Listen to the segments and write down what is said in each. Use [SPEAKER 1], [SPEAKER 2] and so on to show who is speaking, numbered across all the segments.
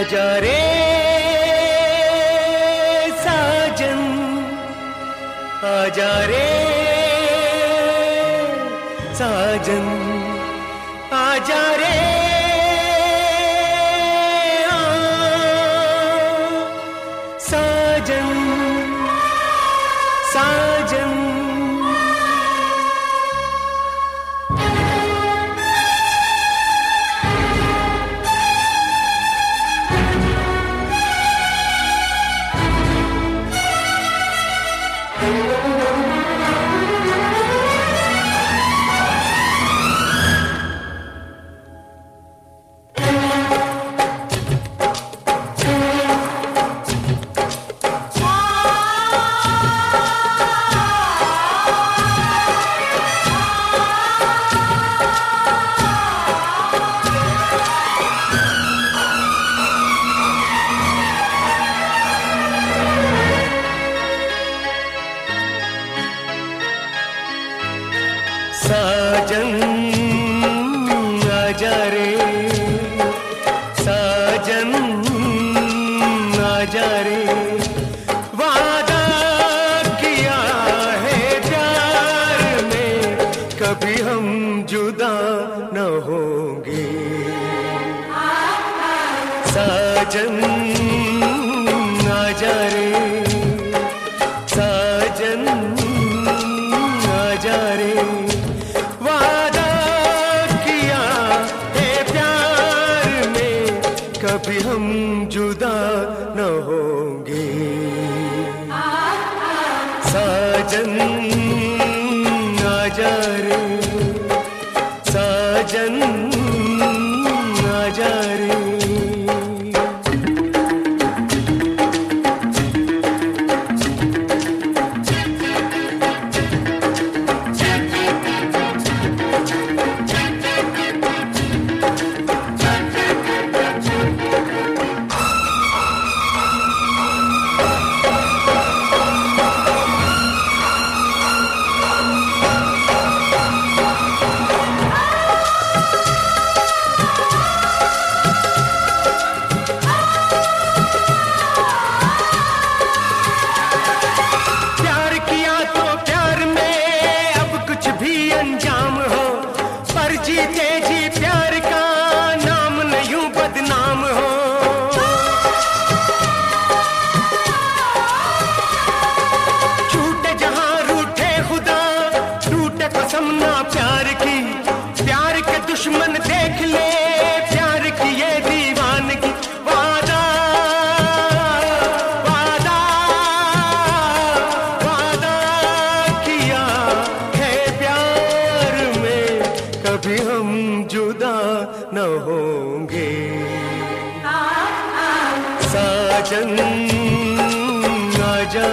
[SPEAKER 1] आजा रे साजन आजा रे साजन आजा रे साजन साजन। साजन आजा रे। साजन आजा रे। वादा किया है प्यार में, कभी हम जुदा न होंगे। साजन अंजाम हो। पर जीते जी प्यार का नाम नहीं बदनाम हो। छूटे जहाँ रूठे खुदा टूटे कसम ना कभी हम जुदा न होंगे। साजन आजा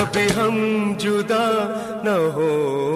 [SPEAKER 1] कभी हम जुदा न होंगे